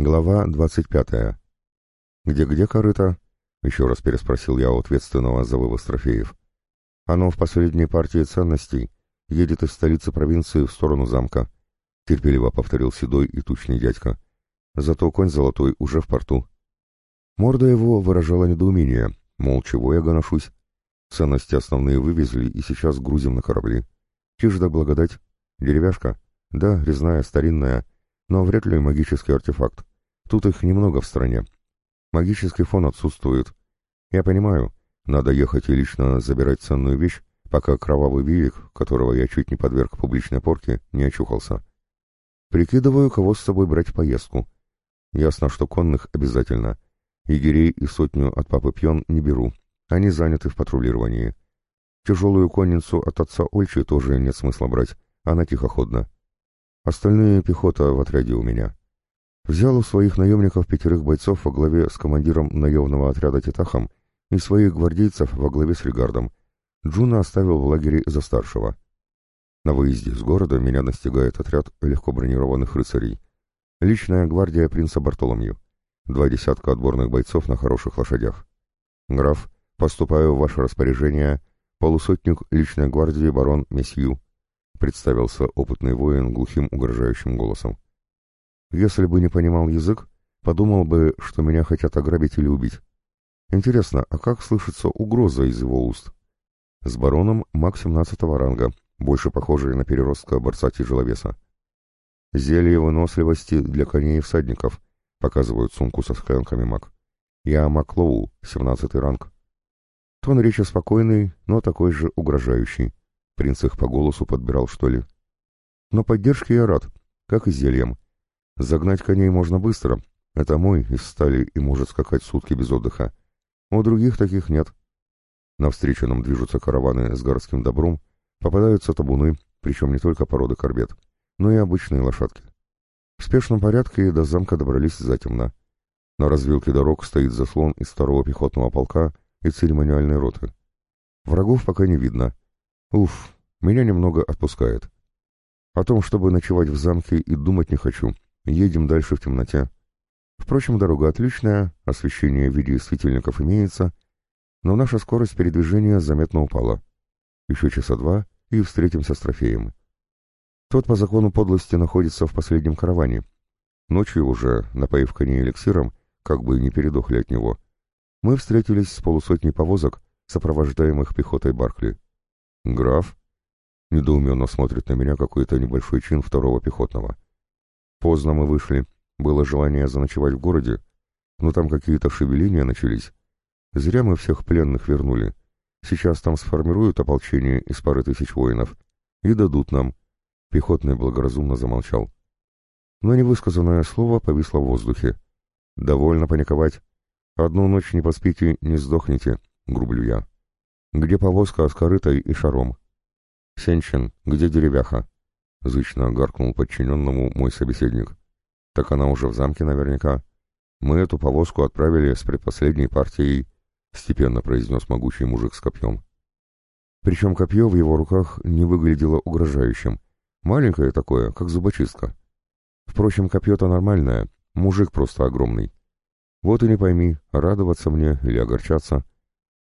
Глава 25. «Где-где корыто?» — еще раз переспросил я у ответственного за вывоз трофеев. «Оно в последней партии ценностей едет из столицы провинции в сторону замка», — терпеливо повторил седой и тучный дядька. «Зато конь золотой уже в порту». Морда его выражала недоумение, мол, чего я гоношусь. Ценности основные вывезли и сейчас грузим на корабли. Чиж да благодать. Деревяшка. Да, резная, старинная, но вряд ли магический артефакт. Тут их немного в стране. Магический фон отсутствует. Я понимаю, надо ехать и лично забирать ценную вещь, пока кровавый вивик, которого я чуть не подверг публичной порке, не очухался. Прикидываю, кого с собой брать в поездку. Ясно, что конных обязательно. Егерей и сотню от папы Пьон не беру. Они заняты в патрулировании. Тяжелую конницу от отца Ольчи тоже нет смысла брать. Она тихоходна. Остальные пехота в отряде у меня. Взял у своих наемников пятерых бойцов во главе с командиром наемного отряда Титахом и своих гвардейцев во главе с Ригардом. Джуна оставил в лагере за старшего. На выезде из города меня настигает отряд легко бронированных рыцарей. Личная гвардия принца Бартоломью. Два десятка отборных бойцов на хороших лошадях. Граф, поступаю в ваше распоряжение, полусотник личной гвардии барон Месью, представился опытный воин глухим угрожающим голосом. Если бы не понимал язык, подумал бы, что меня хотят ограбить или убить. Интересно, а как слышится угроза из его уст? С бароном маг 17 ранга, больше похожий на переростка борца-тяжеловеса. Зелье выносливости для коней и всадников, показывают сумку со склянками маг. Я маг Лоу, 17 ранг. Тон речи спокойный, но такой же угрожающий. Принц их по голосу подбирал, что ли. Но поддержке я рад, как и зельем. Загнать коней можно быстро. Это мой из стали и может скакать сутки без отдыха. У других таких нет. Навстречу нам движутся караваны с городским добром, попадаются табуны, причем не только породы корбет, но и обычные лошадки. В спешном порядке до замка добрались затемно. На развилке дорог стоит заслон из второго пехотного полка и церемониальной роты. Врагов пока не видно. Уф, меня немного отпускает. О том, чтобы ночевать в замке, и думать не хочу. Едем дальше в темноте. Впрочем, дорога отличная, освещение в виде светильников имеется, но наша скорость передвижения заметно упала. Еще часа два, и встретимся с трофеем. Тот по закону подлости находится в последнем караване. Ночью уже, напоив коней эликсиром, как бы не передохли от него, мы встретились с полусотней повозок, сопровождаемых пехотой Баркли. «Граф?» — недоуменно смотрит на меня какой-то небольшой чин второго пехотного. Поздно мы вышли. Было желание заночевать в городе, но там какие-то шевеления начались. Зря мы всех пленных вернули. Сейчас там сформируют ополчение из пары тысяч воинов и дадут нам. Пехотный благоразумно замолчал. Но невысказанное слово повисло в воздухе. «Довольно паниковать. Одну ночь не поспите, не сдохнете», — грублю я. «Где повозка с корытой и шаром?» «Сенчин, где деревяха?» — зычно гаркнул подчиненному мой собеседник. «Так она уже в замке наверняка. Мы эту повозку отправили с предпоследней партией», — степенно произнес могучий мужик с копьем. Причем копье в его руках не выглядело угрожающим. Маленькое такое, как зубочистка. Впрочем, копье-то нормальное, мужик просто огромный. Вот и не пойми, радоваться мне или огорчаться.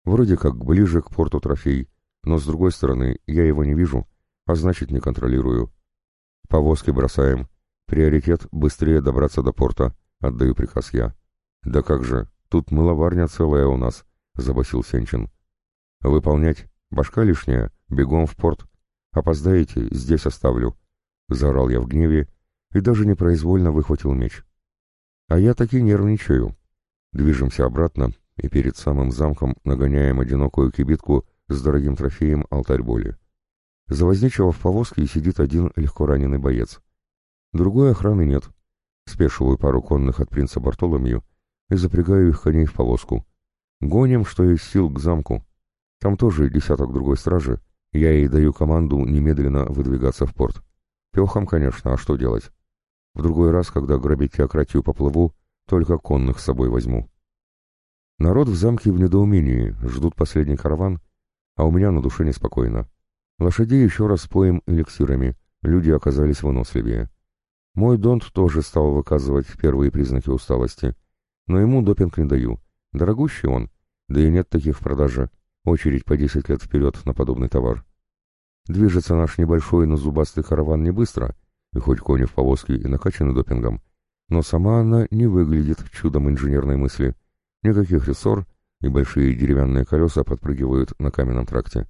Вроде как ближе к порту трофей, но с другой стороны, я его не вижу, а значит не контролирую. Повозки бросаем. Приоритет — быстрее добраться до порта. Отдаю приказ я. Да как же, тут мыловарня целая у нас, — забасил Сенчин. Выполнять. Башка лишняя. Бегом в порт. Опоздаете, здесь оставлю. Заорал я в гневе и даже непроизвольно выхватил меч. А я таки нервничаю. Движемся обратно и перед самым замком нагоняем одинокую кибитку с дорогим трофеем алтарь боли. За возничего в повозке сидит один легко раненый боец. Другой охраны нет. Спешиваю пару конных от принца Бартоломью и запрягаю их коней в повозку. Гоним, что есть сил, к замку. Там тоже десяток другой стражи. Я ей даю команду немедленно выдвигаться в порт. Пехом, конечно, а что делать? В другой раз, когда грабить теократию поплыву, только конных с собой возьму. Народ в замке в недоумении, ждут последний караван, а у меня на душе неспокойно. Лошадей еще раз поем эликсирами, люди оказались выносливее. Мой донт тоже стал выказывать первые признаки усталости, но ему допинг не даю. Дорогущий он, да и нет таких в продаже. Очередь по 10 лет вперед на подобный товар. Движется наш небольшой, но зубастый караван не быстро, и хоть кони в повозке и накачаны допингом, но сама она не выглядит чудом инженерной мысли. Никаких рессор, и большие деревянные колеса подпрыгивают на каменном тракте.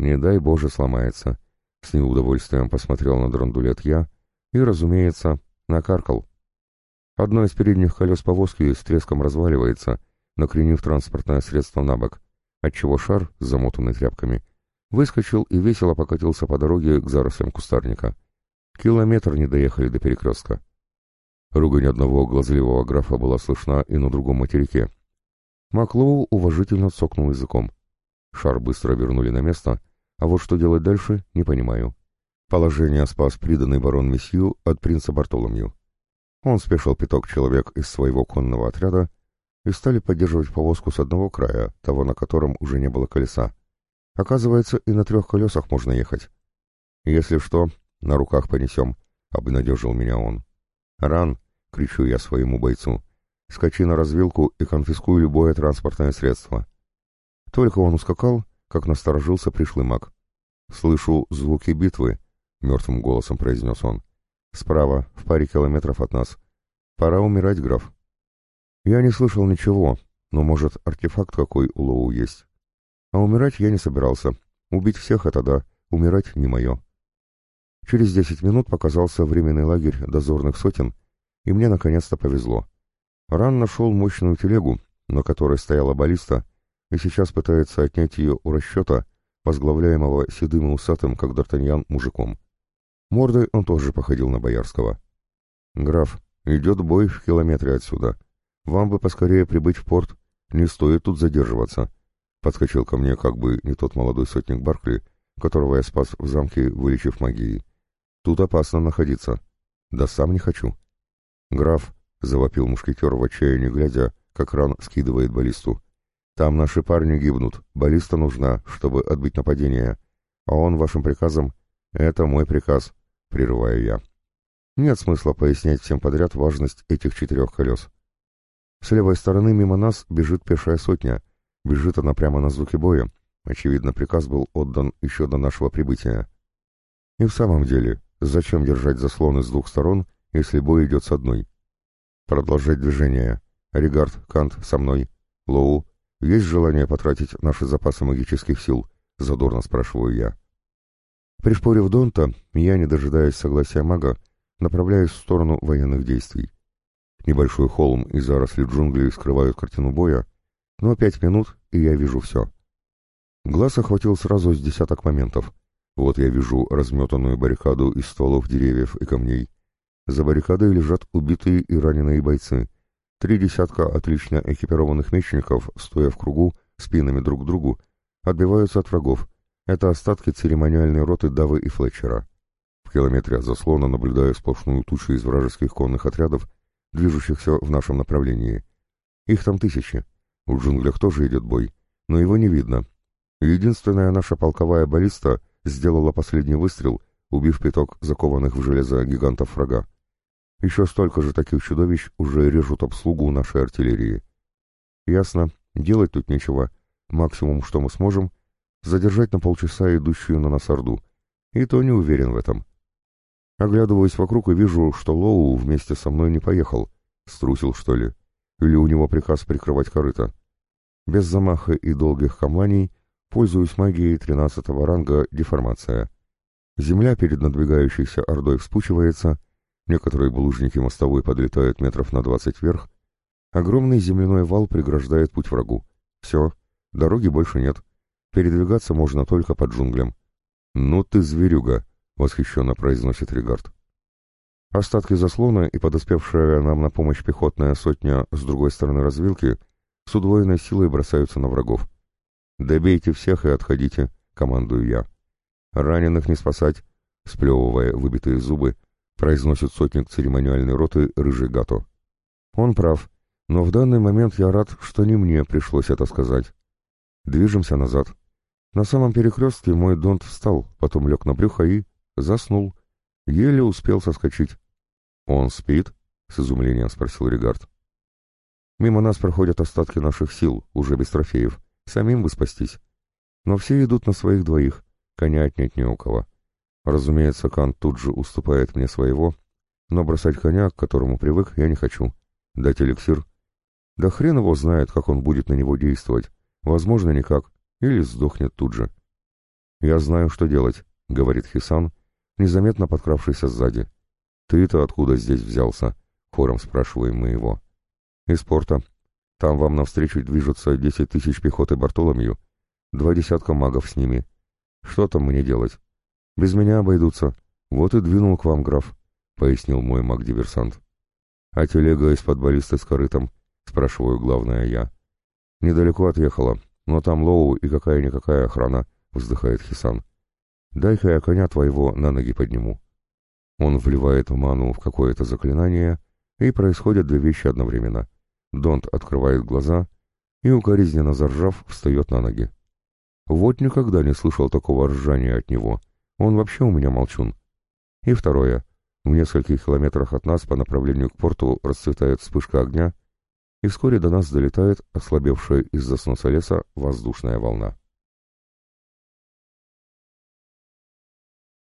Не дай Боже сломается. С неудовольствием посмотрел на драндулет я и, разумеется, накаркал. Одно из передних колес повозки с треском разваливается, накренив транспортное средство на бок, отчего шар, замотанный тряпками, выскочил и весело покатился по дороге к зарослям кустарника. Километр не доехали до перекрестка. Ругань одного глазливого графа была слышна и на другом материке. Маклоу уважительно цокнул языком. Шар быстро вернули на место, а вот что делать дальше, не понимаю. Положение спас приданный барон Месью от принца Бартоломью. Он спешил пяток человек из своего конного отряда и стали поддерживать повозку с одного края, того, на котором уже не было колеса. Оказывается, и на трех колесах можно ехать. «Если что, на руках понесем», — обнадежил меня он. «Ран!» — кричу я своему бойцу. «Скачи на развилку и конфискуй любое транспортное средство». Только он ускакал, как насторожился пришлый маг. «Слышу звуки битвы», — мертвым голосом произнес он. «Справа, в паре километров от нас. Пора умирать, граф». Я не слышал ничего, но, может, артефакт какой у Лоу есть. А умирать я не собирался. Убить всех — это да, умирать не мое. Через десять минут показался временный лагерь дозорных сотен, и мне наконец-то повезло. Ран нашел мощную телегу, на которой стояла баллиста, и сейчас пытается отнять ее у расчета, возглавляемого седым и усатым, как Д'Артаньян, мужиком. Мордой он тоже походил на Боярского. «Граф, идет бой в километре отсюда. Вам бы поскорее прибыть в порт. Не стоит тут задерживаться». Подскочил ко мне как бы не тот молодой сотник Баркли, которого я спас в замке, вылечив магией. «Тут опасно находиться. Да сам не хочу». «Граф», — завопил мушкетер в отчаянии глядя, как ран скидывает баллисту. «Там наши парни гибнут. Баллиста нужна, чтобы отбить нападение. А он вашим приказом...» «Это мой приказ», — прерываю я. Нет смысла пояснять всем подряд важность этих четырех колес. С левой стороны мимо нас бежит пешая сотня. Бежит она прямо на звуки боя. Очевидно, приказ был отдан еще до нашего прибытия. И в самом деле, зачем держать заслоны с двух сторон, если бой идет с одной? Продолжать движение. Ригард, Кант, со мной. Лоу, есть желание потратить наши запасы магических сил? Задорно спрашиваю я. Пришпорив Донта, я, не дожидаясь согласия мага, направляюсь в сторону военных действий. Небольшой холм и заросли джунглей скрывают картину боя, но пять минут, и я вижу все. Глаз охватил сразу с десяток моментов. Вот я вижу разметанную баррикаду из стволов деревьев и камней. За баррикадой лежат убитые и раненые бойцы. Три десятка отлично экипированных мечников, стоя в кругу, спинами друг к другу, отбиваются от врагов, это остатки церемониальной роты Давы и Флетчера. В километре от заслона наблюдаю сплошную тучу из вражеских конных отрядов, движущихся в нашем направлении. Их там тысячи. В джунглях тоже идет бой, но его не видно. Единственная наша полковая баллиста сделала последний выстрел, убив пяток закованных в железо гигантов врага. Еще столько же таких чудовищ уже режут обслугу нашей артиллерии. Ясно, делать тут нечего. Максимум, что мы сможем, задержать на полчаса идущую на нас Орду. И то не уверен в этом. Оглядываюсь вокруг и вижу, что Лоу вместе со мной не поехал. Струсил, что ли? Или у него приказ прикрывать корыто? Без замаха и долгих камланий пользуюсь магией тринадцатого ранга «Деформация». Земля перед надвигающейся ордой вспучивается, некоторые булыжники мостовой подлетают метров на двадцать вверх, огромный земляной вал преграждает путь врагу. Все, дороги больше нет. Передвигаться можно только по джунглям. «Ну ты зверюга!» — восхищенно произносит Ригард. Остатки заслона и подоспевшая нам на помощь пехотная сотня с другой стороны развилки с удвоенной силой бросаются на врагов. «Добейте всех и отходите», — командую я. «Раненых не спасать», — сплевывая выбитые зубы, произносит сотник церемониальной роты Рыжий Гато. Он прав, но в данный момент я рад, что не мне пришлось это сказать. Движемся назад. На самом перекрестке мой донт встал, потом лег на брюхо и... заснул. Еле успел соскочить. «Он спит?» — с изумлением спросил Регард. «Мимо нас проходят остатки наших сил, уже без трофеев. Самим бы спастись. Но все идут на своих двоих, коня отнять не у кого. Разумеется, Кан тут же уступает мне своего, но бросать коня, к которому привык, я не хочу. Дать эликсир? Да хрен его знает, как он будет на него действовать. Возможно, никак. Или сдохнет тут же. «Я знаю, что делать», — говорит Хисан, незаметно подкравшийся сзади. «Ты-то откуда здесь взялся?» — хором спрашиваем мы его. «Из порта. Там вам навстречу движутся десять тысяч пехоты Бартоломью, два десятка магов с ними. Что там мне делать? Без меня обойдутся. Вот и двинул к вам, граф», — пояснил мой маг-диверсант. «А телега из-под баллисты с корытом?» — спрашиваю главное я. «Недалеко отъехала, но там Лоу и какая-никакая охрана», — вздыхает Хисан. «Дай-ка я коня твоего на ноги подниму». Он вливает ману в какое-то заклинание, и происходят две вещи одновременно. Донт открывает глаза и, укоризненно заржав, встает на ноги. Вот никогда не слышал такого ржания от него. Он вообще у меня молчун. И второе. В нескольких километрах от нас по направлению к порту расцветает вспышка огня, и вскоре до нас долетает ослабевшая из-за солнца леса воздушная волна.